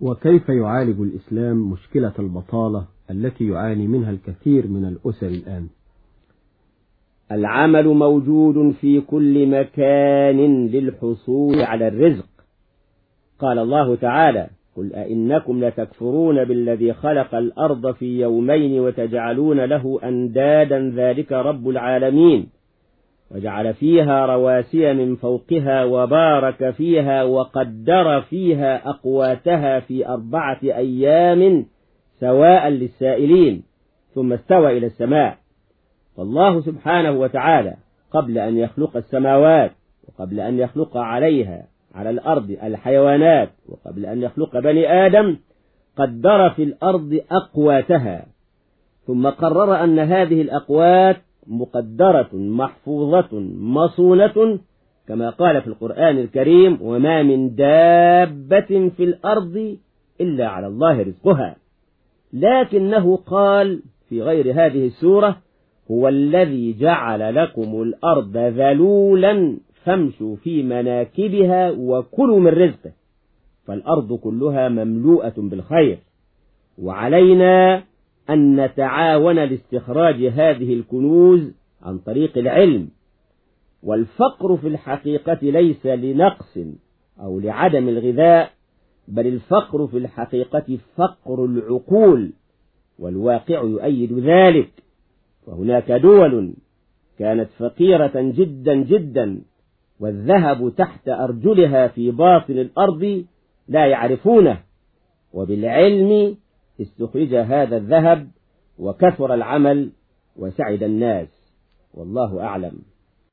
وكيف يعالج الإسلام مشكلة البطالة التي يعاني منها الكثير من الأسر الآن؟ العمل موجود في كل مكان للحصول على الرزق. قال الله تعالى قل أئنكم لتكفرون بالذي خلق الأرض في يومين وتجعلون له أندادا ذلك رب العالمين. وجعل فيها رواسي من فوقها وبارك فيها وقدر فيها أقواتها في أربعة أيام سواء للسائلين ثم استوى إلى السماء. فالله سبحانه وتعالى قبل أن يخلق السماوات وقبل أن يخلق عليها على الأرض الحيوانات وقبل أن يخلق بني آدم قدر في الأرض أقواتها. ثم قرر أن هذه الأقوات مقدرة محفوظة مصونة كما قال في القرآن الكريم وما من دابة في الأرض إلا على الله رزقها لكنه قال في غير هذه السورة هو الذي جعل لكم الأرض ذلولا فامشوا في مناكبها وكلوا من رزقه فالأرض كلها مملوءة بالخير وعلينا أن نتعاون لاستخراج هذه الكنوز عن طريق العلم والفقر في الحقيقة ليس لنقص أو لعدم الغذاء بل الفقر في الحقيقة فقر العقول والواقع يؤيد ذلك. وهناك دول كانت فقيرة جدا جدا والذهب تحت أرجلها في باطن الأرض لا يعرفونه وبالعلم استخرج هذا الذهب وكثر العمل وسعد الناس. والله أعلم.